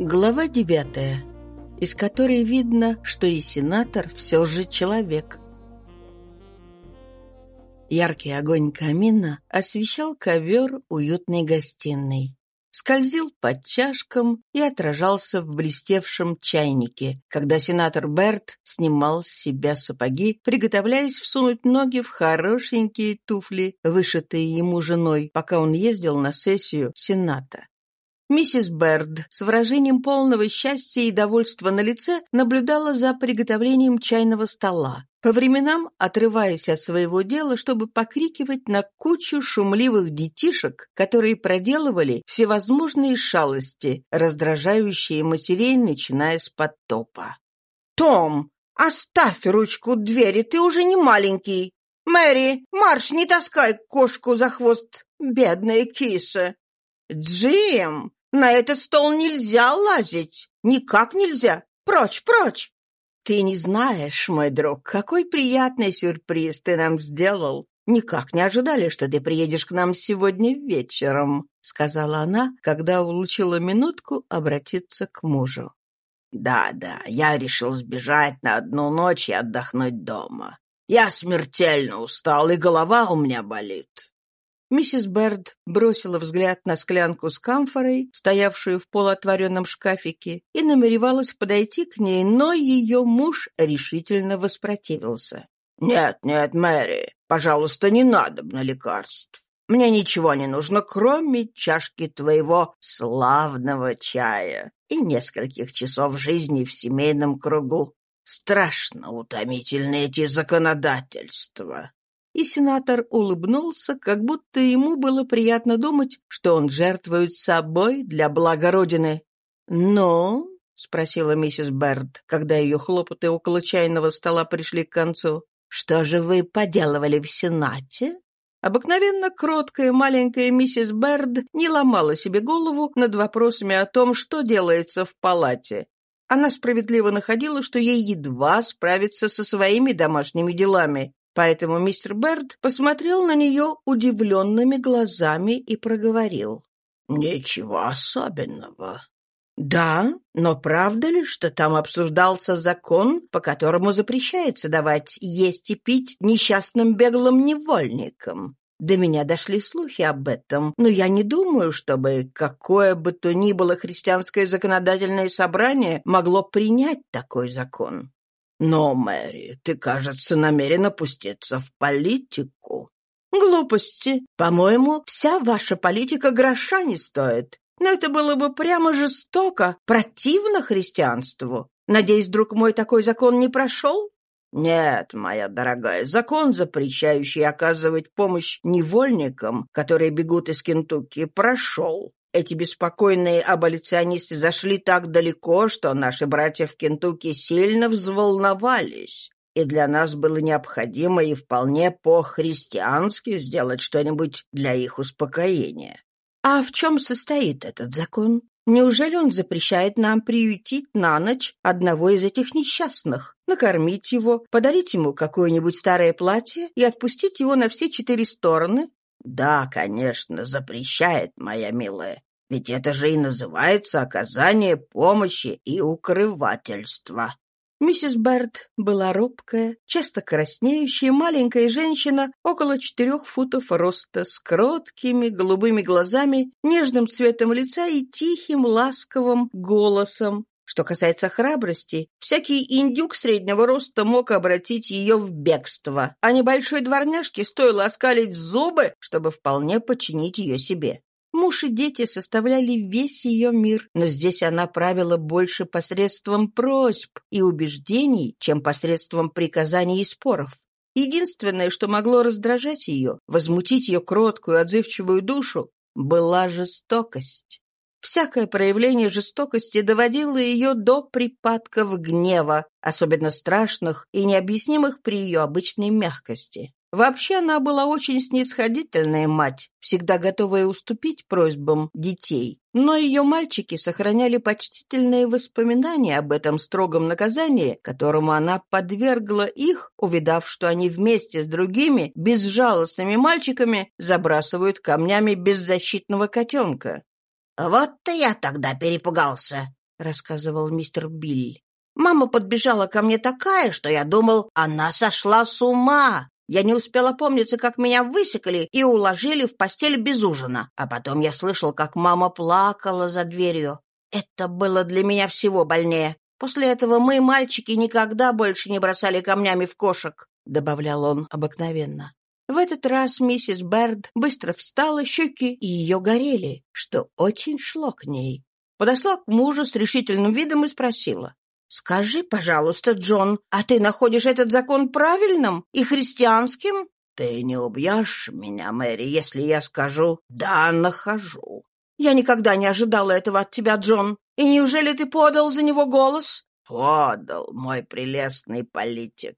Глава девятая, из которой видно, что и сенатор все же человек. Яркий огонь камина освещал ковер уютной гостиной. Скользил под чашкам и отражался в блестевшем чайнике, когда сенатор Берт снимал с себя сапоги, приготовляясь всунуть ноги в хорошенькие туфли, вышитые ему женой, пока он ездил на сессию Сената. Миссис Берд с выражением полного счастья и довольства на лице наблюдала за приготовлением чайного стола, по временам отрываясь от своего дела, чтобы покрикивать на кучу шумливых детишек, которые проделывали всевозможные шалости, раздражающие матерей, начиная с подтопа. «Том, оставь ручку двери, ты уже не маленький. Мэри, марш, не таскай кошку за хвост, бедная киса. Джим, на этот стол нельзя лазить. Никак нельзя. Прочь, прочь. Ты не знаешь, мой друг, какой приятный сюрприз ты нам сделал. Никак не ожидали, что ты приедешь к нам сегодня вечером, сказала она, когда улучила минутку обратиться к мужу. Да-да, я решил сбежать на одну ночь и отдохнуть дома. Я смертельно устал, и голова у меня болит. Миссис Берд бросила взгляд на склянку с камфорой, стоявшую в полуотворенном шкафике, и намеревалась подойти к ней, но ее муж решительно воспротивился. «Нет, нет, Мэри, пожалуйста, не надо на лекарств. Мне ничего не нужно, кроме чашки твоего славного чая и нескольких часов жизни в семейном кругу. Страшно утомительны эти законодательства. И сенатор улыбнулся, как будто ему было приятно думать, что он жертвует собой для блага Родины. «Ну?» — спросила миссис Берд, когда ее хлопоты около чайного стола пришли к концу. «Что же вы поделывали в Сенате?» Обыкновенно кроткая маленькая миссис Берд не ломала себе голову над вопросами о том, что делается в палате. Она справедливо находила, что ей едва справиться со своими домашними делами, Поэтому мистер Берд посмотрел на нее удивленными глазами и проговорил. «Ничего особенного». «Да, но правда ли, что там обсуждался закон, по которому запрещается давать есть и пить несчастным беглым невольникам?» До меня дошли слухи об этом, но я не думаю, чтобы какое бы то ни было христианское законодательное собрание могло принять такой закон. Но, Мэри, ты, кажется, намерена пуститься в политику. Глупости. По-моему, вся ваша политика гроша не стоит. Но это было бы прямо жестоко, противно христианству. Надеюсь, друг мой, такой закон не прошел? Нет, моя дорогая, закон, запрещающий оказывать помощь невольникам, которые бегут из Кентукки, прошел. Эти беспокойные аболиционисты зашли так далеко, что наши братья в Кентукки сильно взволновались, и для нас было необходимо и вполне по-христиански сделать что-нибудь для их успокоения. А в чем состоит этот закон? Неужели он запрещает нам приютить на ночь одного из этих несчастных, накормить его, подарить ему какое-нибудь старое платье и отпустить его на все четыре стороны, «Да, конечно, запрещает, моя милая. Ведь это же и называется оказание помощи и укрывательства». Миссис Берт была робкая, часто краснеющая маленькая женщина около четырех футов роста, с кроткими голубыми глазами, нежным цветом лица и тихим ласковым голосом, что касается храбрости, всякий индюк среднего роста мог обратить ее в бегство, а небольшой дворняжке стоило оскалить зубы, чтобы вполне подчинить ее себе. Муж и дети составляли весь ее мир, но здесь она правила больше посредством просьб и убеждений, чем посредством приказаний и споров. Единственное, что могло раздражать ее, возмутить ее кроткую, отзывчивую душу, была жестокость. Всякое проявление жестокости доводило ее до припадков гнева, особенно страшных и необъяснимых при ее обычной мягкости. Вообще она была очень снисходительная мать, всегда готовая уступить просьбам детей. Но ее мальчики сохраняли почтительные воспоминания об этом строгом наказании, которому она подвергла их, увидав, что они вместе с другими безжалостными мальчиками забрасывают камнями беззащитного котенка. «Вот-то я тогда перепугался. рассказывал мистер Билли. Мама подбежала ко мне такая, что я думал, она сошла с ума. Я не успела помниться, как меня высекали и уложили в постель без ужина. А потом я слышал, как мама плакала за дверью. Это было для меня всего больнее. После этого мы, мальчики, никогда больше не бросали камнями в кошек», — добавлял он обыкновенно. В этот раз миссис Берд быстро встала, щеки и ее горели, что очень шло к ней. Подошла к мужу с решительным видом и спросила. «Скажи, пожалуйста, Джон, а ты находишь этот закон правильным и христианским?» «Ты не убьешь меня, Мэри, если я скажу «да, нахожу». «Я никогда не ожидала этого от тебя, Джон. И неужели ты подал за него голос?» «Подал, мой прелестный политик».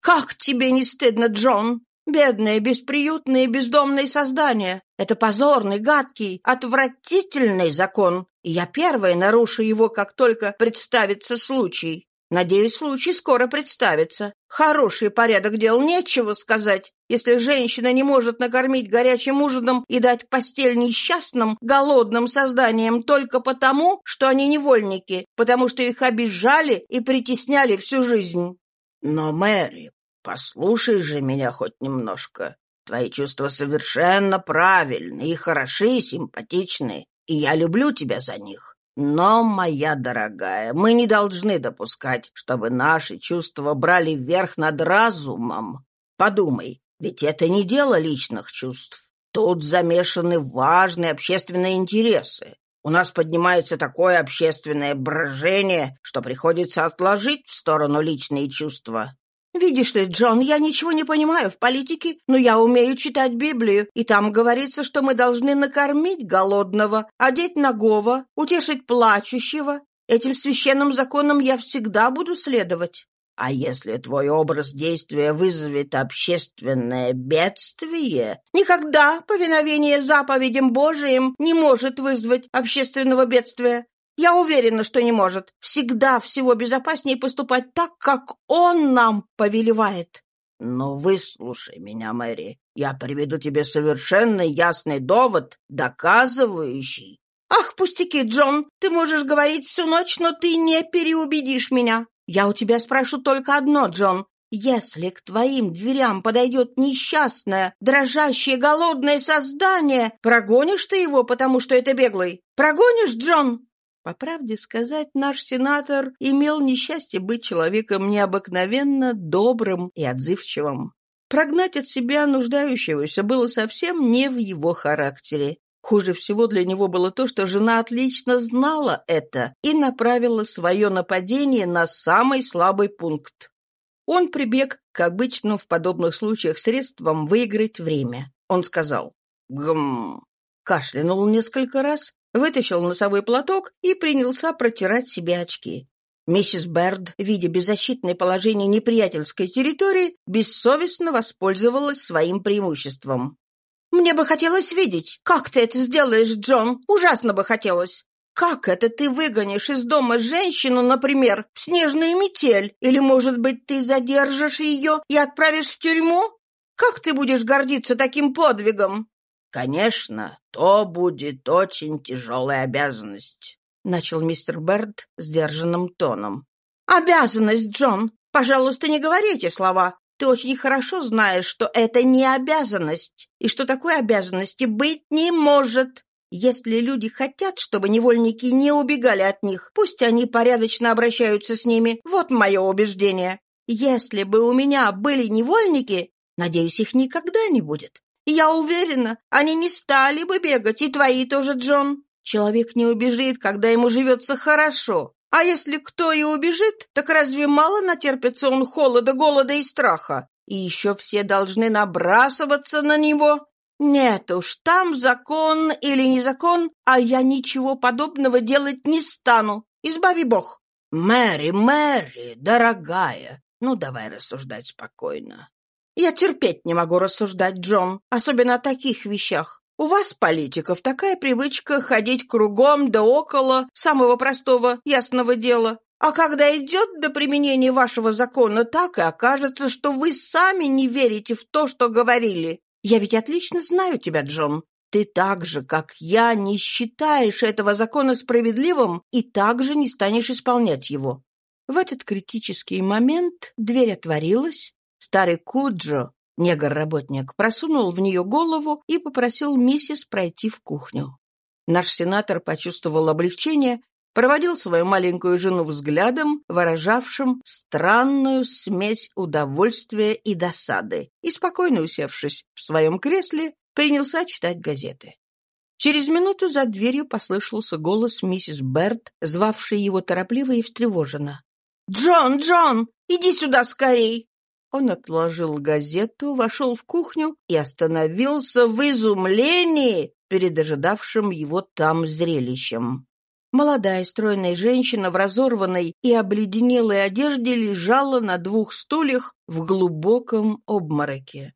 «Как тебе не стыдно, Джон? Бедное, бесприютное и бездомное создание. Это позорный, гадкий, отвратительный закон, и я первая нарушу его, как только представится случай. Надеюсь, случай скоро представится. Хороший порядок дел, нечего сказать. Если женщина не может накормить горячим ужином и дать постель несчастным, голодным созданиям только потому, что они невольники, потому что их обижали и притесняли всю жизнь. Но, Мэри, Послушай же меня хоть немножко. Твои чувства совершенно правильны и хороши, и симпатичны, и я люблю тебя за них. Но, моя дорогая, мы не должны допускать, чтобы наши чувства брали верх над разумом. Подумай, ведь это не дело личных чувств. Тут замешаны важные общественные интересы. У нас поднимается такое общественное брожение, что приходится отложить в сторону личные чувства. «Видишь ли, Джон, я ничего не понимаю в политике, но я умею читать Библию, и там говорится, что мы должны накормить голодного, одеть нагого, утешить плачущего. Этим священным законам я всегда буду следовать». А если твой образ действия вызовет общественное бедствие? Никогда повиновение заповедям Божиим не может вызвать общественного бедствия. Я уверена, что не может. Всегда всего безопаснее поступать так, как он нам повелевает. Но выслушай меня, Мэри. Я приведу тебе совершенно ясный довод, доказывающий. Ах, пустяки, Джон, ты можешь говорить всю ночь, но ты не переубедишь меня. Я у тебя спрошу только одно, Джон. Если к твоим дверям подойдет несчастное, дрожащее, голодное создание, прогонишь ты его, потому что это беглый? Прогонишь, Джон? По правде сказать, наш сенатор имел несчастье быть человеком необыкновенно добрым и отзывчивым. Прогнать от себя нуждающегося было совсем не в его характере. Хуже всего для него было то, что жена отлично знала это и направила свое нападение на самый слабый пункт. Он прибег к обычным в подобных случаях средствам выиграть время. Он сказал «Гм», кашлянул несколько раз вытащил носовой платок и принялся протирать себе очки. Миссис Берд, видя беззащитное положение неприятельской территории, бессовестно воспользовалась своим преимуществом. «Мне бы хотелось видеть, как ты это сделаешь, Джон. Ужасно бы хотелось. Как это ты выгонишь из дома женщину, например, в снежную метель? Или, может быть, ты задержишь ее и отправишь в тюрьму? Как ты будешь гордиться таким подвигом?» «Конечно, то будет очень тяжелая обязанность», — начал мистер Берд сдержанным тоном. «Обязанность, Джон! Пожалуйста, не говори эти слова. Ты очень хорошо знаешь, что это не обязанность, и что такой обязанности быть не может. Если люди хотят, чтобы невольники не убегали от них, пусть они порядочно обращаются с ними. Вот мое убеждение. Если бы у меня были невольники, надеюсь, их никогда не будет, я уверена, они не стали бы бегать, и твои тоже, Джон. Человек не убежит, когда ему живется хорошо. А если кто и убежит, так разве мало натерпится он холода, голода и страха? И еще все должны набрасываться на него? Нет уж, там закон или не закон, а я ничего подобного делать не стану. Избави Бог. Мэри, Мэри, дорогая, ну давай рассуждать спокойно. Я терпеть не могу рассуждать, Джон, особенно о таких вещах. У вас, политиков, такая привычка ходить кругом да около самого простого, ясного дела. А когда идет до применения вашего закона, так и окажется, что вы сами не верите в то, что говорили. Я ведь отлично знаю тебя, Джон. Ты так же, как я, не считаешь этого закона справедливым и также не станешь исполнять его. В этот критический момент дверь отворилась. Старый Куджо, негр-работник, просунул в нее голову и попросил миссис пройти в кухню. Наш сенатор почувствовал облегчение, проводил свою маленькую жену взглядом, выражавшим странную смесь удовольствия и досады, и, спокойно усевшись в своем кресле, принялся читать газеты. Через минуту за дверью послышался голос миссис Берт, звавшей его торопливо и встревоженно. «Джон, Джон, иди сюда скорей!» Он отложил газету, вошел в кухню и остановился в изумлении перед ожидавшим его там зрелищем. Молодая стройная женщина в разорванной и обледенелой одежде лежала на двух стульях в глубоком обмороке.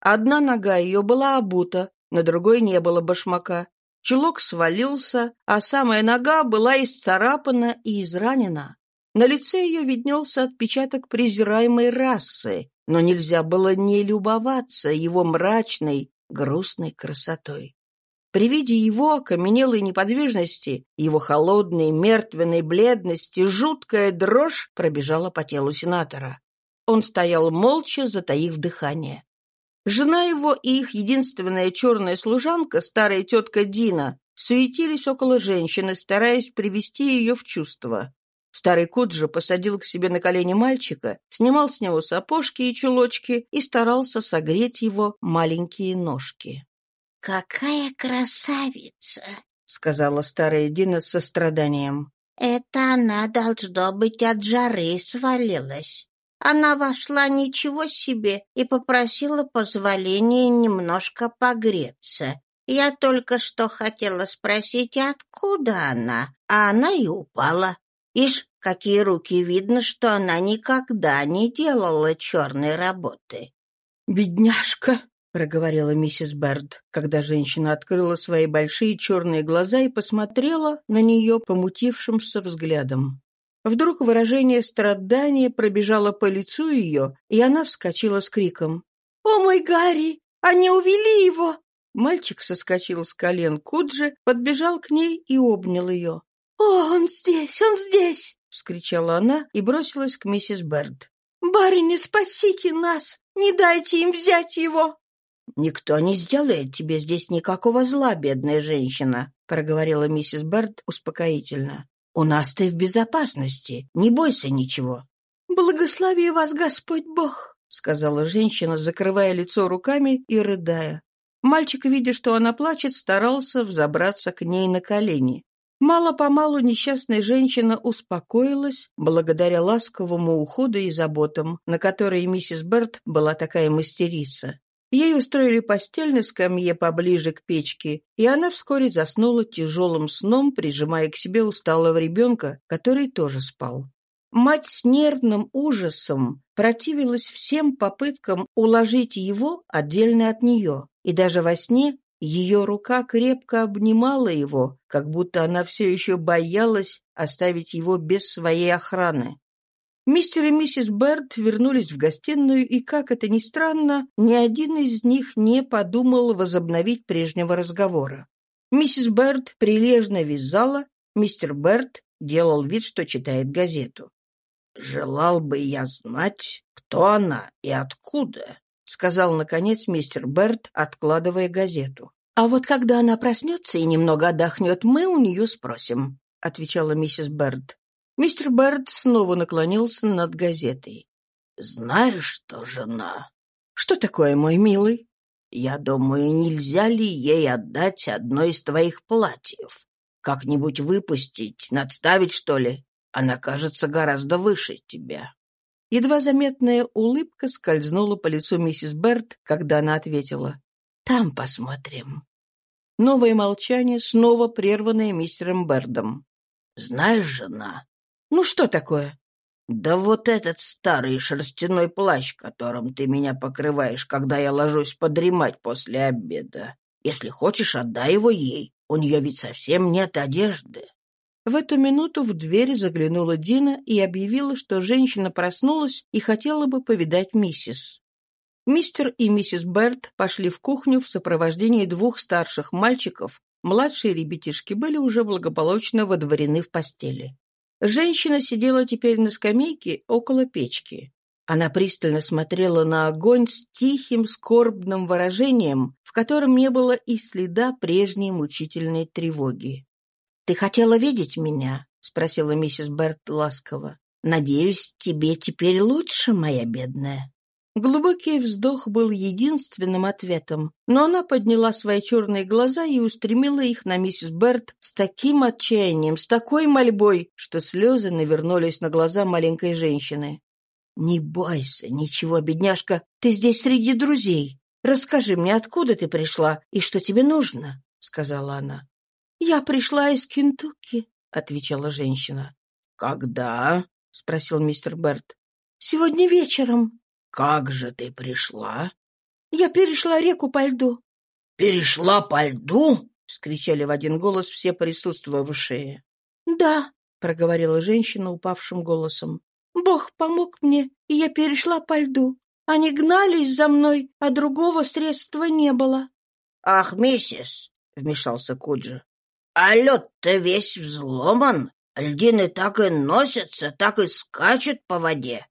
Одна нога ее была обута, на другой не было башмака. Чулок свалился, а самая нога была исцарапана и изранена. На лице ее виднелся отпечаток презираемой расы, но нельзя было не любоваться его мрачной, грустной красотой. При виде его окаменелой неподвижности, его холодной, мертвенной бледности, жуткая дрожь пробежала по телу сенатора. Он стоял молча, затаив дыхание. Жена его и их единственная черная служанка, старая тетка Дина, суетились около женщины, стараясь привести ее в чувство. Старый Куджа посадил к себе на колени мальчика, снимал с него сапожки и чулочки и старался согреть его маленькие ножки. «Какая красавица!» — сказала старая Дина с состраданием. «Это она, должно быть, от жары свалилась. Она вошла ничего себе и попросила позволения немножко погреться. Я только что хотела спросить, откуда она, а она и упала. Ишь, какие руки, видно, что она никогда не делала черной работы. «Бедняжка!» — проговорила миссис Берд, когда женщина открыла свои большие черные глаза и посмотрела на нее помутившимся взглядом. Вдруг выражение страдания пробежало по лицу ее, и она вскочила с криком. «О мой Гарри! Они увели его!» Мальчик соскочил с колен Куджи, подбежал к ней и обнял ее. «О, он здесь, он здесь!» — вскричала она и бросилась к миссис Берд. «Барыня, спасите нас! Не дайте им взять его!» «Никто не сделает тебе здесь никакого зла, бедная женщина», — проговорила миссис Берд успокоительно. У нас ты в безопасности, не бойся ничего». «Благослови вас, Господь Бог», — сказала женщина, закрывая лицо руками и рыдая. Мальчик, видя, что она плачет, старался взобраться к ней на колени. Мало-помалу несчастная женщина успокоилась благодаря ласковому уходу и заботам, на которые миссис Берт была такая мастерица. Ей устроили постель на скамье поближе к печке, и она вскоре заснула тяжелым сном, прижимая к себе усталого ребенка, который тоже спал. Мать с нервным ужасом противилась всем попыткам уложить его отдельно от нее, и даже во сне ее рука крепко обнимала его, как будто она все еще боялась оставить его без своей охраны. Мистер и миссис Берт вернулись в гостиную, и, как это ни странно, ни один из них не подумал возобновить прежнего разговора. Миссис Берт прилежно вязала, мистер Берт делал вид, что читает газету. «Желал бы я знать, кто она и откуда», — сказал, наконец, мистер Берт, откладывая газету. «А вот когда она проснется и немного отдохнет, мы у нее спросим», — отвечала миссис Берт. Мистер Берд снова наклонился над газетой. «Знаешь что, жена?» «Что такое, мой милый?» «Я думаю, нельзя ли ей отдать одно из твоих платьев? Как-нибудь выпустить, надставить, что ли? Она кажется гораздо выше тебя». Едва заметная улыбка скользнула по лицу миссис Берт, когда она ответила. «Там посмотрим». Новое молчание, снова прерванное мистером Бердом. «Знаешь, жена, «Ну что такое?» «Да вот этот старый шерстяной плащ, которым ты меня покрываешь, когда я ложусь подремать после обеда. Если хочешь, отдай его ей. У нее ведь совсем нет одежды». В эту минуту в дверь заглянула Дина и объявила, что женщина проснулась и хотела бы повидать миссис. Мистер и миссис Берт пошли в кухню в сопровождении двух старших мальчиков. Младшие ребятишки были уже благополучно водворены в постели. Женщина сидела теперь на скамейке около печки. Она пристально смотрела на огонь с тихим, скорбным выражением, в котором не было и следа прежней мучительной тревоги. «Ты хотела видеть меня?» — спросила миссис Берт ласково. «Надеюсь, тебе теперь лучше, моя бедная?» Глубокий вздох был единственным ответом, но она подняла свои черные глаза и устремила их на миссис Берт с таким отчаянием, с такой мольбой, что слезы навернулись на глаза маленькой женщины. «Не бойся, ничего, бедняжка, ты здесь среди друзей. Расскажи мне, откуда ты пришла и что тебе нужно?» — сказала она. «Я пришла из Кентукки», — отвечала женщина. «Когда?» — спросил мистер Берт. «Сегодня вечером». «Как же ты пришла?» «Я перешла реку по льду». «Перешла по льду?» — вскричали в один голос все присутствовавшие. «Да», — проговорила женщина упавшим голосом. «Бог помог мне, и я перешла по льду. Они гнались за мной, а другого средства не было». «Ах, миссис!» — вмешался Куджи. «А лед-то весь взломан. Льдины так и носятся, так и скачут по воде.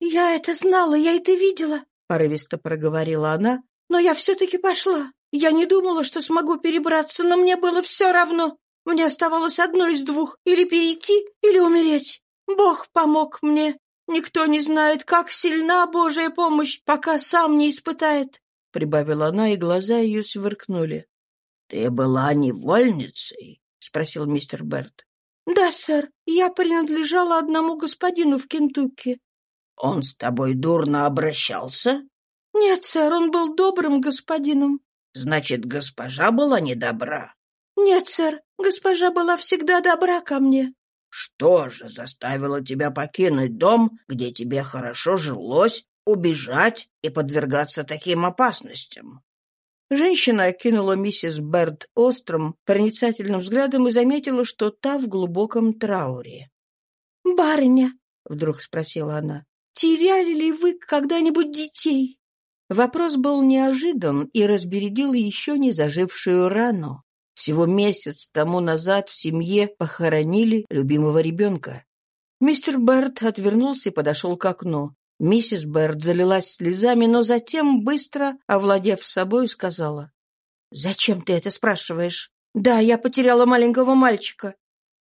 «Я это знала, я это видела», — порывисто проговорила она, «но я все-таки пошла. Я не думала, что смогу перебраться, но мне было все равно. Мне оставалось одно из двух — или перейти, или умереть. Бог помог мне. Никто не знает, как сильна Божья помощь, пока сам не испытает», — прибавила она, и глаза ее сверкнули. «Ты была невольницей?» — спросил мистер Берт. «Да, сэр, я принадлежала одному господину в Кентукки. Он с тобой дурно обращался? Нет, сэр, он был добрым господином. Значит, госпожа была недобра? Нет, сэр, госпожа была всегда добра ко мне. Что же заставило тебя покинуть дом, где тебе хорошо жилось, убежать и подвергаться таким опасностям? Женщина окинула миссис Берд острым, проницательным взглядом и заметила, что та в глубоком трауре. «Барыня», — вдруг спросила она, теряли ли вы когда-нибудь детей?» Вопрос был неожидан и разбередил еще не зажившую рану. Всего месяц тому назад в семье похоронили любимого ребенка. Мистер Берт отвернулся и подошел к окну. Миссис Берт залилась слезами, но затем, быстро овладев собой, сказала. «Зачем ты это спрашиваешь? Да, я потеряла маленького мальчика.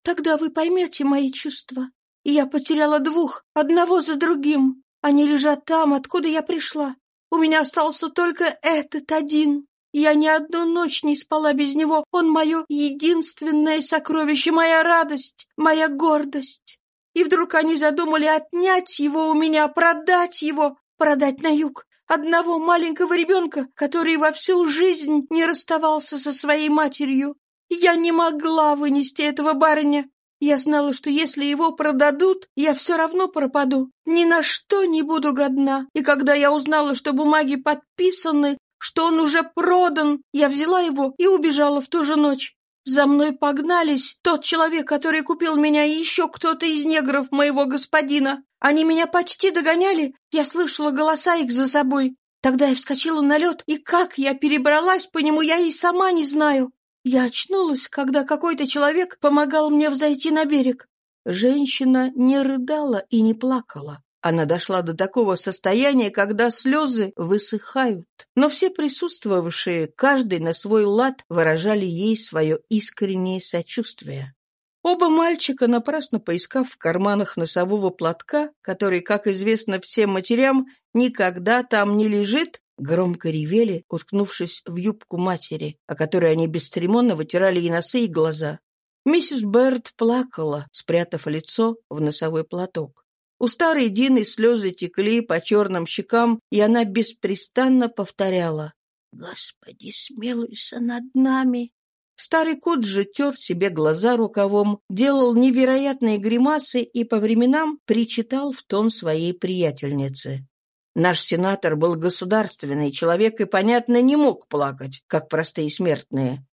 Тогда вы поймете мои чувства. Я потеряла двух, одного за другим. Они лежат там, откуда я пришла. У меня остался только этот один. Я ни одну ночь не спала без него. Он мое единственное сокровище, моя радость, моя гордость. И вдруг они задумали отнять его у меня, продать его, продать на юг. Одного маленького ребенка, который во всю жизнь не расставался со своей матерью. Я не могла вынести этого барыня. Я знала, что если его продадут, я все равно пропаду. Ни на что не буду годна. И когда я узнала, что бумаги подписаны, что он уже продан, я взяла его и убежала в ту же ночь. За мной погнались тот человек, который купил меня, и еще кто-то из негров моего господина. Они меня почти догоняли, я слышала голоса их за собой. Тогда я вскочила на лед, и как я перебралась по нему, я и сама не знаю. Я очнулась, когда какой-то человек помогал мне взойти на берег. Женщина не рыдала и не плакала. Она дошла до такого состояния, когда слезы высыхают. Но все присутствовавшие, каждый на свой лад, выражали ей свое искреннее сочувствие. Оба мальчика, напрасно поискав в карманах носового платка, который, как известно всем матерям, никогда там не лежит, Громко ревели, уткнувшись в юбку матери, о которой они бесцеремонно вытирали и носы, и глаза. Миссис Берд плакала, спрятав лицо в носовой платок. У старой Дины слезы текли по черным щекам, и она беспрестанно повторяла «Господи, смилуйся над нами!» Старый кот же тер себе глаза рукавом, делал невероятные гримасы и по временам причитал в тон своей приятельницы. Наш сенатор был государственный человек и, понятно, не мог плакать, как простые смертные.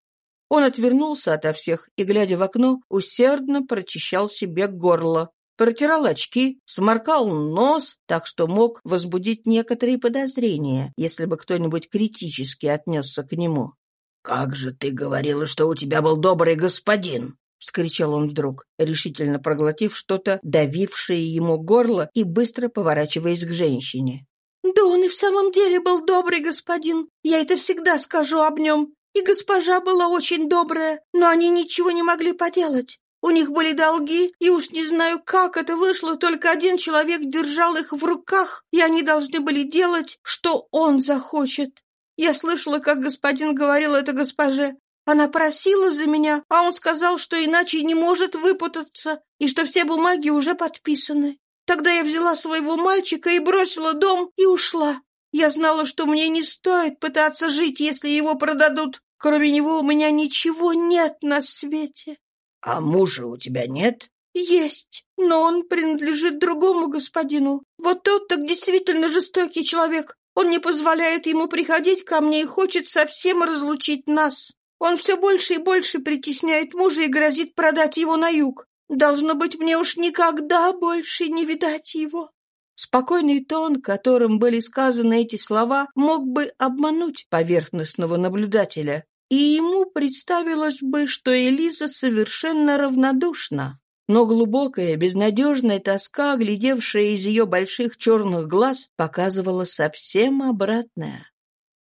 Он отвернулся ото всех и, глядя в окно, усердно прочищал себе горло. Протирал очки, сморкал нос, так что мог возбудить некоторые подозрения, если бы кто-нибудь критически отнесся к нему. «Как же ты говорила, что у тебя был добрый господин!» — вскричал он вдруг, решительно проглотив что-то, давившее ему горло и быстро поворачиваясь к женщине. «Да он и в самом деле был добрый господин. Я это всегда скажу об нем. И госпожа была очень добрая, но они ничего не могли поделать. У них были долги, и уж не знаю, как это вышло, только один человек держал их в руках, и они должны были делать, что он захочет. Я слышала, как господин говорил это госпоже. Она просила за меня, а он сказал, что иначе не может выпутаться, и что все бумаги уже подписаны. Тогда я взяла своего мальчика и бросила дом и ушла. Я знала, что мне не стоит пытаться жить, если его продадут. Кроме него у меня ничего нет на свете. — А мужа у тебя нет? — Есть, но он принадлежит другому господину. Вот тот так действительно жестокий человек. Он не позволяет ему приходить ко мне и хочет совсем разлучить нас. Он все больше и больше притесняет мужа и грозит продать его на юг. Должно быть, мне уж никогда больше не видать его». Спокойный тон, которым были сказаны эти слова, мог бы обмануть поверхностного наблюдателя, и ему представилось бы, что Элиза совершенно равнодушна. Но глубокая, безнадежная тоска, глядевшая из ее больших черных глаз, показывала совсем обратное.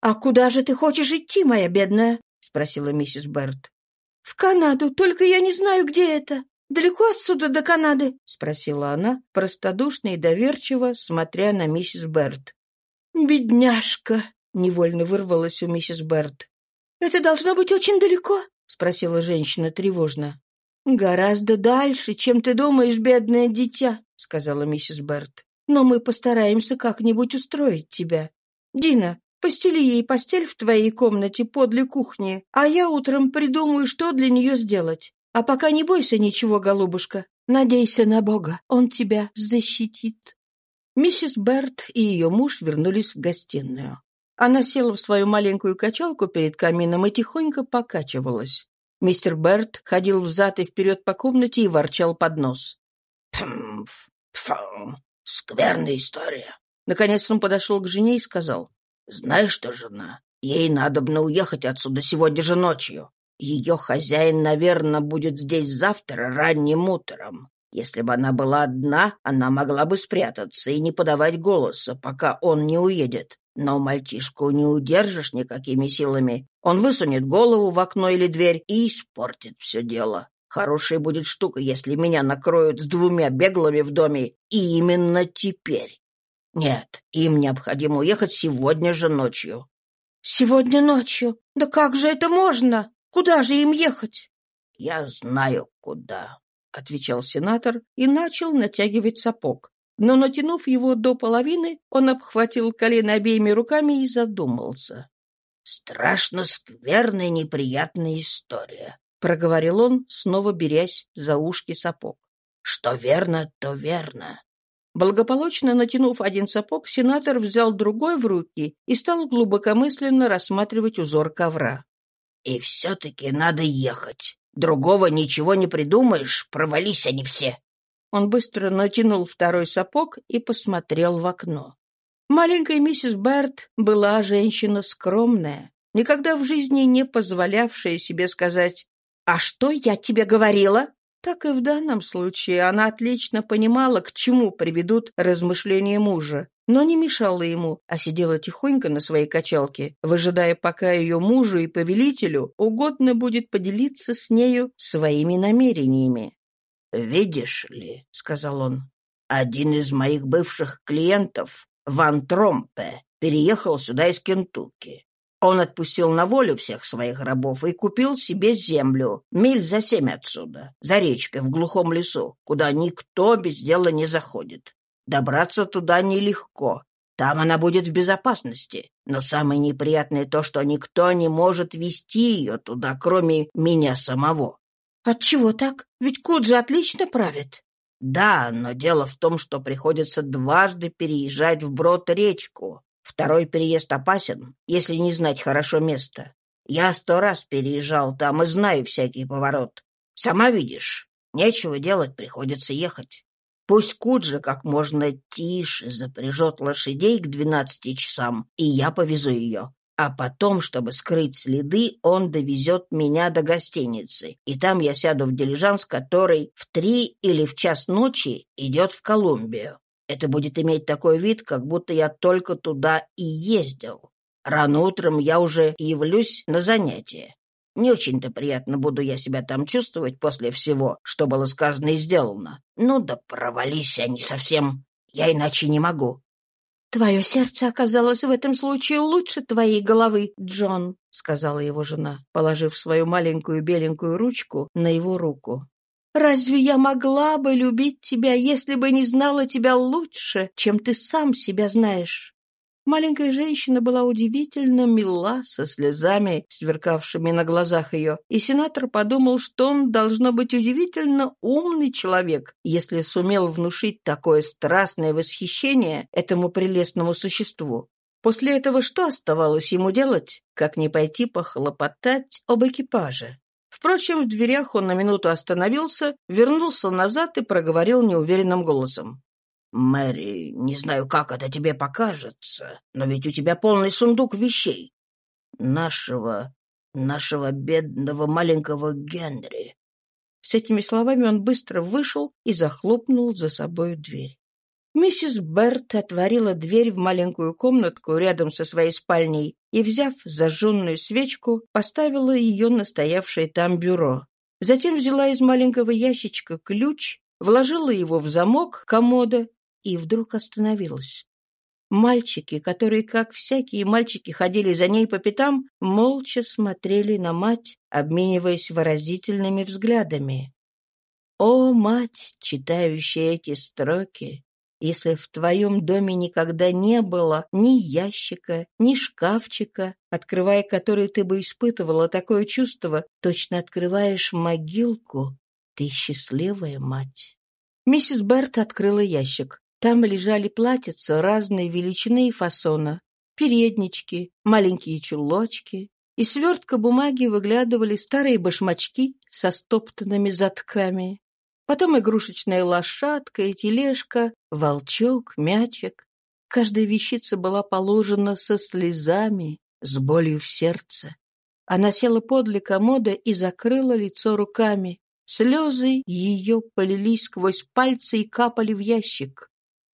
«А куда же ты хочешь идти, моя бедная?» — спросила миссис Берт. «В Канаду, только я не знаю, где это. Далеко отсюда до Канады?» — спросила она, простодушно и доверчиво, смотря на миссис Берт. «Бедняжка!» — невольно вырвалась у миссис Берт. «Это должно быть очень далеко?» — спросила женщина тревожно. «Гораздо дальше, чем ты думаешь, бедное дитя», — сказала миссис Берт. «Но мы постараемся как-нибудь устроить тебя. Дина, постели ей постель в твоей комнате подле кухни, а я утром придумаю, что для нее сделать. А пока не бойся ничего, голубушка. Надейся на Бога, Он тебя защитит». Миссис Берт и ее муж вернулись в гостиную. Она села в свою маленькую качалку перед камином и тихонько покачивалась. Мистер Берт ходил взад и вперед по комнате и ворчал под нос. «Пф, пф, скверная история». Наконец он подошел к жене и сказал. «Знаешь что, жена, ей надобно уехать отсюда сегодня же ночью. Ее хозяин, наверное, будет здесь завтра ранним утром. Если бы она была одна, она могла бы спрятаться и не подавать голоса, пока он не уедет. Но мальчишку не удержишь никакими силами. Он высунет голову в окно или дверь и испортит все дело. Хорошая будет штука, если меня накроют с двумя беглыми в доме, и именно теперь. Нет, им необходимо уехать сегодня же ночью. Сегодня ночью? Да как же это можно? Куда же им ехать? Я знаю, куда, — отвечал сенатор и начал натягивать сапог но, натянув его до половины, он обхватил колено обеими руками и задумался. «Страшно скверная неприятная история», — проговорил он, снова берясь за ушки сапог. «Что верно, то верно». Благополучно натянув один сапог, сенатор взял другой в руки и стал глубокомысленно рассматривать узор ковра. «И все-таки надо ехать. Другого ничего не придумаешь, провались они все. Он быстро натянул второй сапог и посмотрел в окно. Маленькая миссис Берт была женщина скромная, никогда в жизни не позволявшая себе сказать «А что я тебе говорила?» Так и в данном случае она отлично понимала, к чему приведут размышления мужа, но не мешала ему, а сидела тихонько на своей качалке, выжидая, пока ее мужу и повелителю угодно будет поделиться с нею своими намерениями. «Видишь ли», — сказал он, — «один из моих бывших клиентов, Ван Тромпе, переехал сюда из Кентукки. Он отпустил на волю всех своих рабов и купил себе землю, миль за семь отсюда, за речкой, в глухом лесу, куда никто без дела не заходит. Добраться туда нелегко. Там она будет в безопасности. Но самое неприятное то, что никто не может вести ее туда, кроме меня самого. «Отчего так? Ведь же отлично правит». «Да, но дело в том, что приходится дважды переезжать вброд речку. Второй переезд опасен, если не знать хорошо место. Я сто раз переезжал там и знаю всякий поворот. Сама видишь, нечего делать, приходится ехать. Пусть Куджа как можно тише запряжет лошадей к двенадцати часам, и я повезу ее. А потом, чтобы скрыть следы, он довезет меня до гостиницы, и там я сяду в дилижанс, который в три или в час ночи идет в Колумбию. Это будет иметь такой вид, как будто я только туда и ездил. Рано утром я уже явлюсь на занятие. Не очень-то приятно буду я себя там чувствовать после всего, что было сказано и сделано. Ну да провались они совсем. Я иначе не могу. «Твое сердце оказалось в этом случае лучше твоей головы, Джон», — сказала его жена, положив свою маленькую беленькую ручку на его руку. «Разве я могла бы любить тебя, если бы не знала тебя лучше, чем ты сам себя знаешь?» Маленькая женщина была удивительно мила, со слезами, сверкавшими на глазах ее, и сенатор подумал, что он должно быть удивительно умный человек, если сумел внушить такое страстное восхищение этому прелестному существу. После этого что оставалось ему делать, как не пойти похлопотать об экипаже? Впрочем, в дверях он на минуту остановился, вернулся назад и проговорил неуверенным голосом. «Мэри, не знаю, как это тебе покажется, но ведь у тебя полный сундук вещей. Нашего, нашего бедного маленького Генри». С этими словами он быстро вышел и захлопнул за собой дверь. Миссис Берт отворила дверь в маленькую комнатку рядом со своей спальней и, взяв зажженную свечку, поставила ее на стоявшее там бюро. Затем взяла из маленького ящичка ключ, вложила его в замок комода и вдруг остановилась. Мальчики, которые, как всякие мальчики, ходили за ней по пятам, молча смотрели на мать, обмениваясь выразительными взглядами. «О, мать, читающая эти строки, если в твоем доме никогда не было ни ящика, ни шкафчика, открывая который ты бы испытывала такое чувство, точно открываешь могилку, ты счастливая мать». Миссис Берт открыла ящик. Там лежали платьица разной величины и фасона, переднички, маленькие чулочки. Из свертка бумаги выглядывали старые башмачки со стоптанными затками. Потом игрушечная лошадка и тележка, волчок, мячик. Каждая вещица была положена со слезами, с болью в сердце. Она села подле комода и закрыла лицо руками. Слезы ее полились сквозь пальцы и капали в ящик.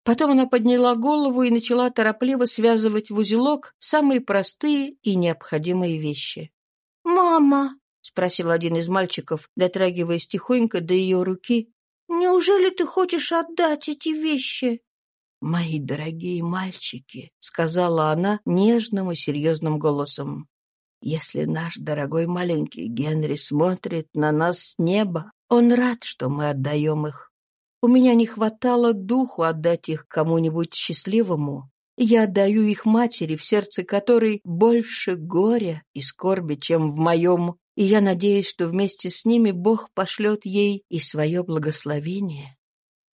Потом она подняла голову и начала торопливо связывать в узелок самые простые и необходимые вещи. «Мама!» — спросил один из мальчиков, дотрагиваясь тихонько до ее руки. «Неужели ты хочешь отдать эти вещи?» «Мои дорогие мальчики», — сказала она нежным и серьезным голосом, «если наш дорогой маленький Генри смотрит на нас с неба, он рад, что мы отдаем их. У меня не хватало духу отдать их кому-нибудь счастливому. Я отдаю их матери, в сердце которой больше горя и скорби, чем в моем, и я надеюсь, что вместе с ними Бог пошлет ей и свое благословение.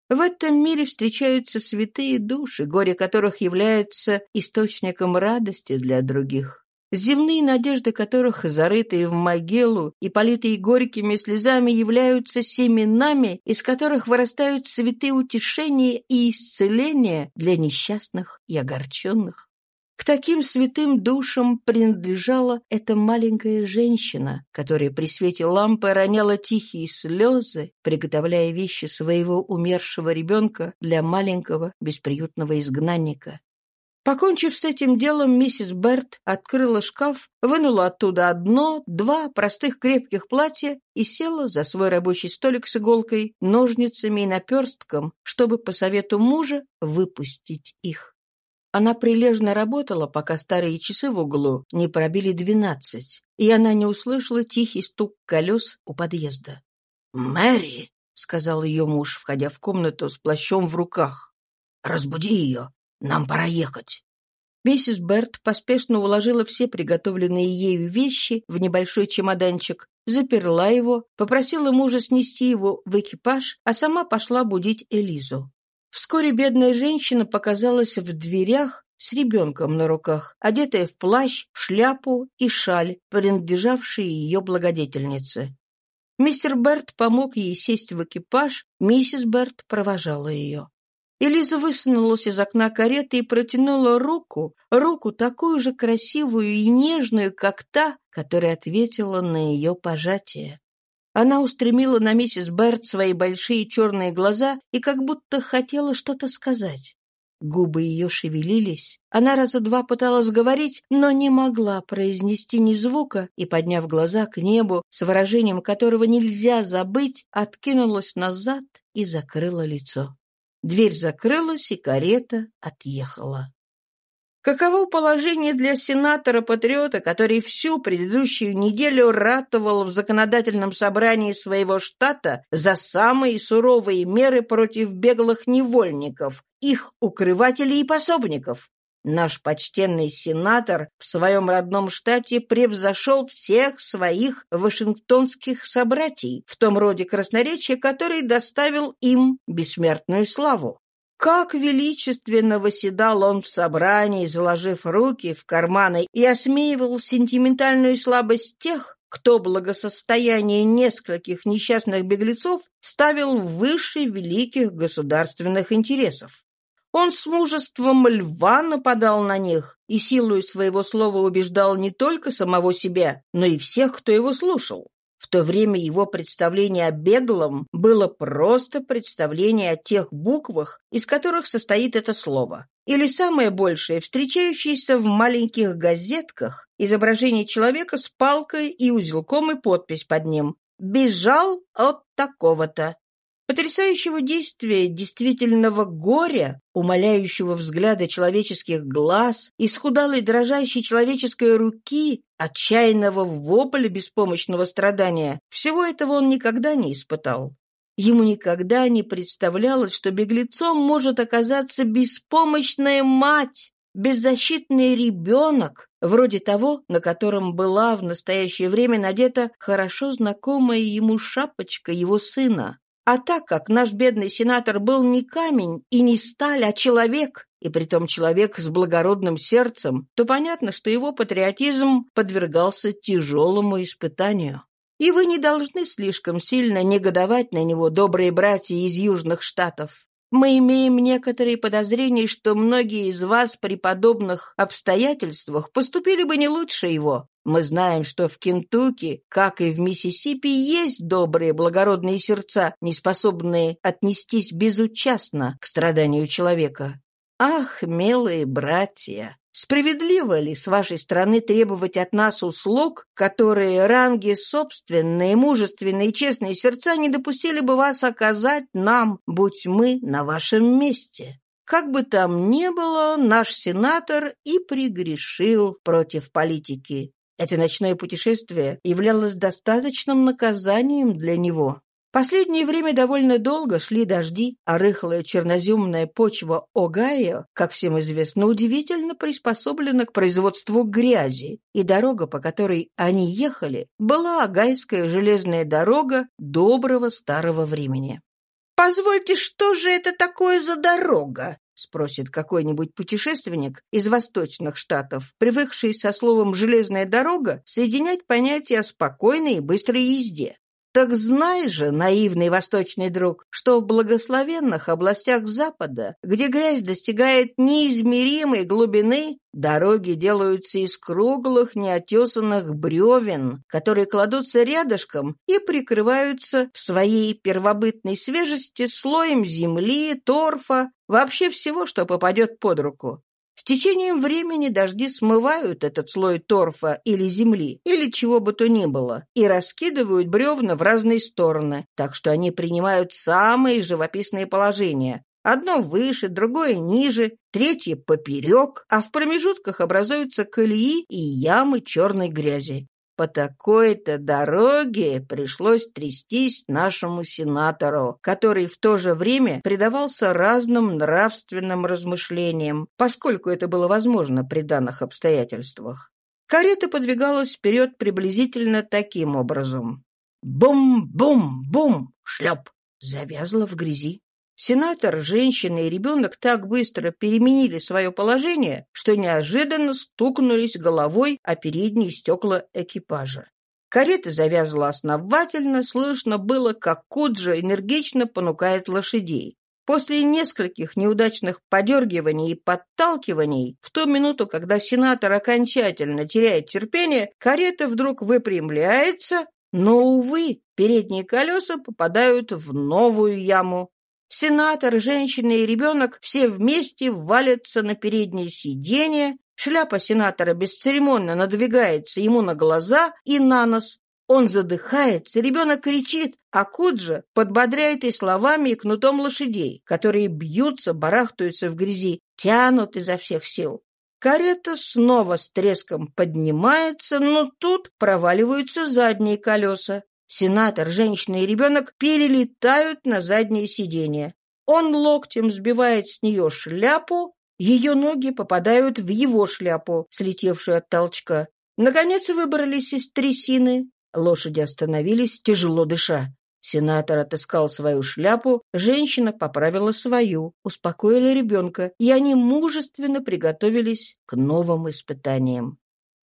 В этом мире встречаются святые души, горе которых является источником радости для других земные надежды которых, зарытые в могилу и политые горькими слезами, являются семенами, из которых вырастают цветы утешения и исцеления для несчастных и огорченных. К таким святым душам принадлежала эта маленькая женщина, которая при свете лампы роняла тихие слезы, приготовляя вещи своего умершего ребенка для маленького бесприютного изгнанника. Покончив с этим делом, миссис Берт открыла шкаф, вынула оттуда одно, два простых крепких платья и села за свой рабочий столик с иголкой, ножницами и наперстком, чтобы по совету мужа выпустить их. Она прилежно работала, пока старые часы в углу не пробили двенадцать, и она не услышала тихий стук колес у подъезда. «Мэри!» — сказал ее муж, входя в комнату с плащом в руках. «Разбуди ее, нам пора ехать». Миссис Берт поспешно уложила все приготовленные ею вещи в небольшой чемоданчик, заперла его, попросила мужа снести его в экипаж, а сама пошла будить Элизу. Вскоре бедная женщина показалась в дверях с ребенком на руках, одетая в плащ, шляпу и шаль, принадлежавшие ее благодетельнице. Мистер Берт помог ей сесть в экипаж, миссис Берт провожала ее. Элиза высунулась из окна кареты и протянула руку, руку такую же красивую и нежную, как та, которая ответила на ее пожатие. Она устремила на миссис Берт свои большие черные глаза и как будто хотела что-то сказать. Губы ее шевелились. Она раза два пыталась говорить, но не могла произнести ни звука, и, подняв глаза к небу, с выражением которого нельзя забыть, откинулась назад и закрыла лицо. Дверь закрылась, и карета отъехала. Каково положение для сенатора-патриота, который всю предыдущую неделю ратовал в законодательном собрании своего штата за самые суровые меры против беглых невольников, их укрывателей и пособников? Наш почтенный сенатор в своем родном штате превзошел всех своих вашингтонских собратьей в том роде красноречия, который доставил им бессмертную славу. Как величественно восседал он в собрании, заложив руки в карманы, и осмеивал сентиментальную слабость тех, кто благосостояние нескольких несчастных беглецов ставил выше великих государственных интересов. Он с мужеством льва нападал на них и силой своего слова убеждал не только самого себя, но и всех, кто его слушал. В то время его представление о беглом было просто представление о тех буквах, из которых состоит это слово. Или самое большее, встречающееся в маленьких газетках, изображение человека с палкой и узелком и подпись под ним «Бежал от такого-то». Потрясающего действия действительного горя, умоляющего взгляда человеческих глаз, исхудалой дрожащей человеческой руки, отчаянного вопля беспомощного страдания, всего этого он никогда не испытал. Ему никогда не представлялось, что беглецом может оказаться беспомощная мать, беззащитный ребенок, вроде того, на котором была в настоящее время надета хорошо знакомая ему шапочка его сына. А так как наш бедный сенатор был не камень и не сталь, а человек, и притом человек с благородным сердцем, то понятно, что его патриотизм подвергался тяжелому испытанию. И вы не должны слишком сильно негодовать на него, добрые братья из Южных Штатов. Мы имеем некоторые подозрения, что многие из вас при подобных обстоятельствах поступили бы не лучше его. Мы знаем, что в Кентукки, как и в Миссисипи, есть добрые благородные сердца, не способные отнестись безучастно к страданию человека. Ах, милые братья! Справедливо ли с вашей стороны требовать от нас услуг, которые ранги собственные, мужественные и честные сердца не допустили бы вас оказать нам, будь мы на вашем месте? Как бы там ни было, наш сенатор и пригрешил против политики. Это ночное путешествие являлось достаточным наказанием для него. Последнее время довольно долго шли дожди, а рыхлая черноземная почва Огайо, как всем известно, удивительно приспособлена к производству грязи, и дорога, по которой они ехали, была Огайская железная дорога доброго старого времени. «Позвольте, что же это такое за дорога?» — спросит какой-нибудь путешественник из восточных штатов, привыкший со словом «железная дорога» соединять понятие о спокойной и быстрой езде. Так знай же, наивный восточный друг, что в благословенных областях Запада, где грязь достигает неизмеримой глубины, дороги делаются из круглых неотесанных бревен, которые кладутся рядышком и прикрываются в своей первобытной свежести слоем земли, торфа, вообще всего, что попадет под руку. Течением времени дожди смывают этот слой торфа или земли, или чего бы то ни было, и раскидывают бревна в разные стороны, так что они принимают самые живописные положения. Одно выше, другое ниже, третье поперек, а в промежутках образуются колеи и ямы черной грязи. По такой-то дороге пришлось трястись нашему сенатору, который в то же время предавался разным нравственным размышлениям, поскольку это было возможно при данных обстоятельствах. Карета подвигалась вперед приблизительно таким образом. Бум-бум-бум! Шлеп! Завязла в грязи. Сенатор, женщина и ребенок так быстро переменили свое положение, что неожиданно стукнулись головой о передние стекла экипажа. Карета завязла основательно, слышно было, как Куджа энергично понукает лошадей. После нескольких неудачных подергиваний и подталкиваний, в ту минуту, когда сенатор окончательно теряет терпение, карета вдруг выпрямляется, но, увы, передние колеса попадают в новую яму. Сенатор, женщина и ребенок все вместе валятся на переднее сиденье, шляпа сенатора бесцеремонно надвигается ему на глаза и на нос, он задыхается, ребенок кричит, а Куджа подбодряет и словами, и кнутом лошадей, которые бьются, барахтаются в грязи, тянут изо всех сил. Карета снова с треском поднимается, но тут проваливаются задние колеса. Сенатор, женщина и ребенок перелетают на заднее сиденье. Он локтем сбивает с нее шляпу, ее ноги попадают в его шляпу, слетевшую от толчка. Наконец выбрались из трясины, Лошади остановились, тяжело дыша. Сенатор отыскал свою шляпу, женщина поправила свою, успокоила ребенка, и они мужественно приготовились к новым испытаниям.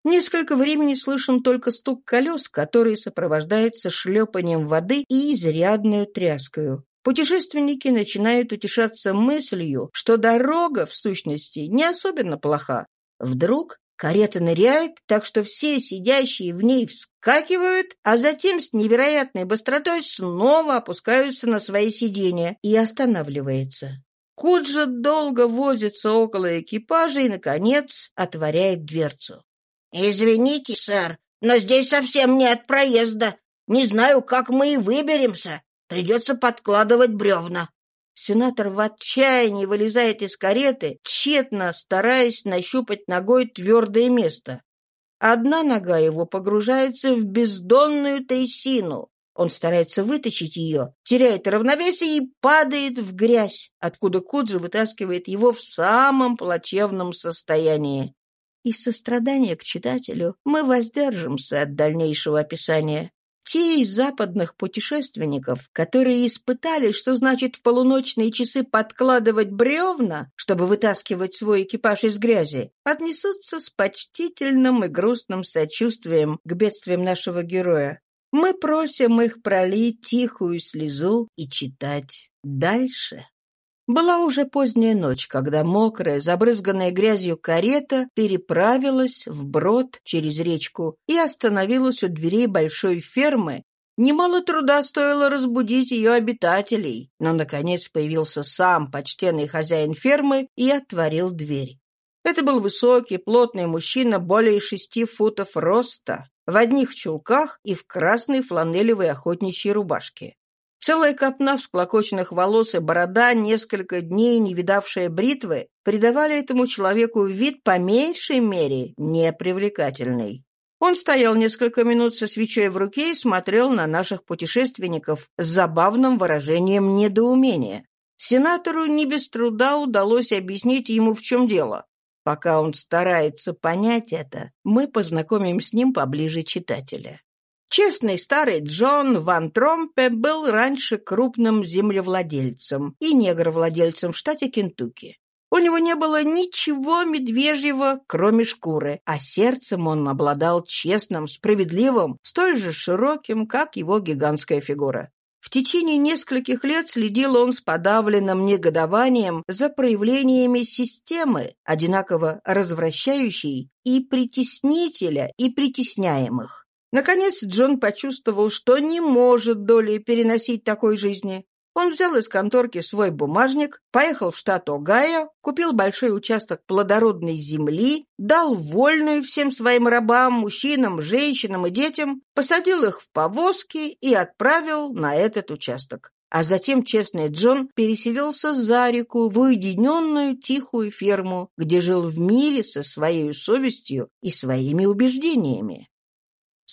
Несколько времени слышен только стук колес, который сопровождается шлепанием воды и изрядную тряскою. Путешественники начинают утешаться мыслью, что дорога, в сущности, не особенно плоха. Вдруг Карета ныряет, так что все сидящие в ней вскакивают, а затем с невероятной быстротой снова опускаются на свои сиденья и останавливается. Куджа долго возится около экипажа и, наконец, отворяет дверцу. «Извините, сэр, но здесь совсем нет проезда. Не знаю, как мы и выберемся. Придется подкладывать бревна». Сенатор в отчаянии вылезает из кареты, тщетно стараясь нащупать ногой твердое место. Одна нога его погружается в бездонную трясину. Он старается вытащить ее, теряет равновесие и падает в грязь, откуда Куджи вытаскивает его в самом плачевном состоянии. Из сострадания к читателю мы воздержимся от дальнейшего описания. Те из западных путешественников, которые испытали, что значит в полуночные часы подкладывать бревна, чтобы вытаскивать свой экипаж из грязи, отнесутся с почтительным и грустным сочувствием к бедствиям нашего героя. Мы просим их пролить тихую слезу и читать дальше. Была уже поздняя ночь, когда мокрая, забрызганная грязью карета переправилась вброд через речку и остановилась у дверей большой фермы. Немало труда стоило разбудить ее обитателей, но, наконец, появился сам почтенный хозяин фермы и отворил дверь. Это был высокий, плотный мужчина более шести футов роста, в одних чулках и в красной фланелевой охотничьей рубашке. Целая копна всклокоченных волос и борода, несколько дней не видавшая бритвы, придавали этому человеку вид по меньшей мере непривлекательный. Он стоял несколько минут со свечой в руке и смотрел на наших путешественников с забавным выражением недоумения. Сенатору не без труда удалось объяснить ему, в чем дело. Пока он старается понять это, мы познакомим с ним поближе читателя. Честный старый Джон Ван Тромпе был раньше крупным землевладельцем и негровладельцем в штате Кентукки. У него не было ничего медвежьего, кроме шкуры, а сердцем он обладал честным, справедливым, столь же широким, как его гигантская фигура. В течение нескольких лет следил он с подавленным негодованием за проявлениями системы, одинаково развращающей и притеснителя, и притесняемых. Наконец Джон почувствовал, что не может долей переносить такой жизни. Он взял из конторки свой бумажник, поехал в штат Огайо, купил большой участок плодородной земли, дал вольную всем своим рабам, мужчинам, женщинам и детям, посадил их в повозки и отправил на этот участок. А затем честный Джон переселился за реку в уединенную тихую ферму, где жил в мире со своей совестью и своими убеждениями.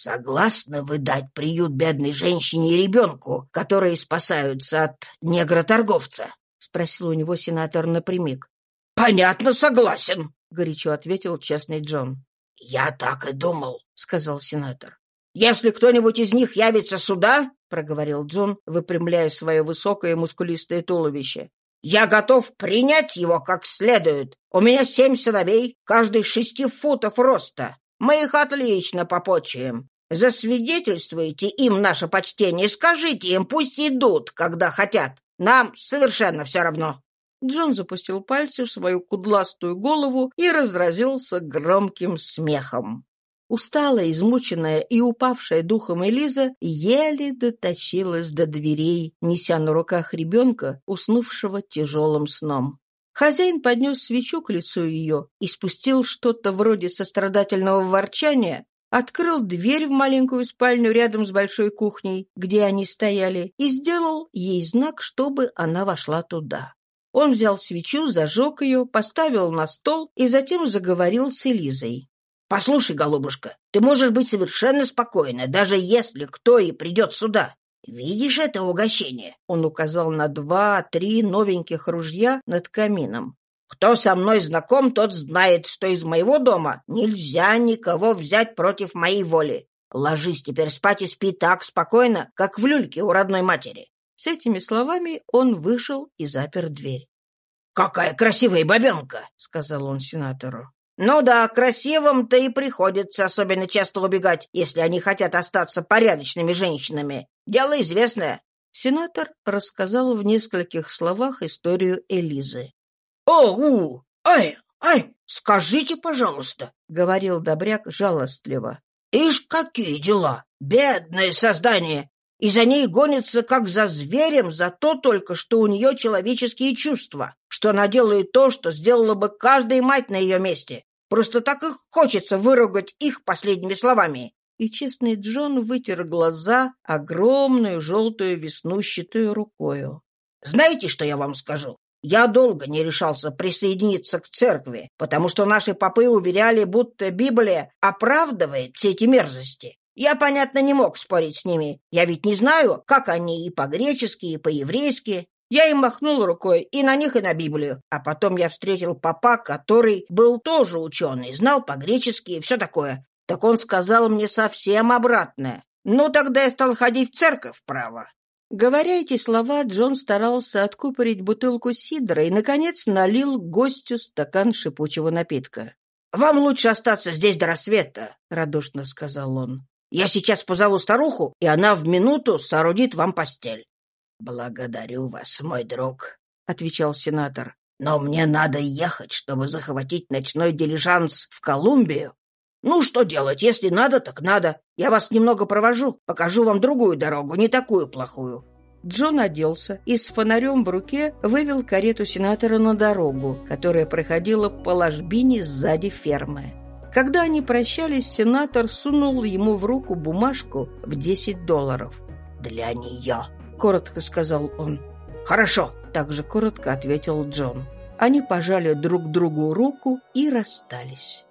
Согласны вы дать приют бедной женщине и ребенку, которые спасаются от негроторговца? — спросил у него сенатор напрямик. — Понятно, согласен, — горячо ответил честный Джон. — Я так и думал, — сказал сенатор. — Если кто-нибудь из них явится сюда, — проговорил Джон, выпрямляя свое высокое мускулистое туловище, — я готов принять его как следует. У меня семь сыновей, каждый шести футов роста. Мы их отлично попочуем. Засвидетельствуйте им наше почтение, скажите им, пусть идут, когда хотят. Нам совершенно все равно». Джон запустил пальцы в свою кудластую голову и разразился громким смехом. Усталая, измученная и упавшая духом Элиза еле дотащилась до дверей, неся на руках ребенка, уснувшего тяжелым сном. Хозяин поднес свечу к лицу ее и спустил что-то вроде сострадательного ворчания, открыл дверь в маленькую спальню рядом с большой кухней, где они стояли, и сделал ей знак, чтобы она вошла туда. Он взял свечу, зажег ее, поставил на стол и затем заговорил с Элизой. «Послушай, голубушка, ты можешь быть совершенно спокойна, даже если кто и придет сюда. Видишь это угощение?» Он указал на два-три новеньких ружья над камином. Кто со мной знаком, тот знает, что из моего дома нельзя никого взять против моей воли. Ложись теперь спать и спи так спокойно, как в люльке у родной матери». С этими словами он вышел и запер дверь. «Какая красивая бабенка!» — сказал он сенатору. «Ну да, красивым-то и приходится особенно часто убегать, если они хотят остаться порядочными женщинами. Дело известное». Сенатор рассказал в нескольких словах историю Элизы. «О, у! Ай! Ай! Скажите, пожалуйста!» — говорил Добряк жалостливо. «Ишь, какие дела! Бедное создание! И за ней гонится, как за зверем, за то только, что у нее человеческие чувства, что она делает то, что сделала бы каждая мать на ее месте. Просто так их хочется выругать их последними словами». И честный Джон вытер глаза огромную желтую веснущатую рукою. «Знаете, что я вам скажу? Я долго не решался присоединиться к церкви, потому что наши попы уверяли, будто Библия оправдывает все эти мерзости. Я, понятно, не мог спорить с ними. Я ведь не знаю, как они и по-гречески, и по-еврейски. Я им махнул рукой и на них, и на Библию. А потом я встретил папа, который был тоже ученый, знал по-гречески и все такое. Так он сказал мне совсем обратное. Ну, тогда я стал ходить в церковь, право. Говоря эти слова, Джон старался откупорить бутылку сидра и, наконец, налил гостю стакан шипучего напитка. «Вам лучше остаться здесь до рассвета», — радушно сказал он. «Я сейчас позову старуху, и она в минуту соорудит вам постель». «Благодарю вас, мой друг», — отвечал сенатор. «Но мне надо ехать, чтобы захватить ночной дилижанс в Колумбию «Ну, что делать? Если надо, так надо. Я вас немного провожу, покажу вам другую дорогу, не такую плохую». Джон оделся и с фонарем в руке вывел карету сенатора на дорогу, которая проходила по ложбине сзади фермы. Когда они прощались, сенатор сунул ему в руку бумажку в 10 долларов. «Для нее», — коротко сказал он. «Хорошо», — также коротко ответил Джон. Они пожали друг другу руку и расстались.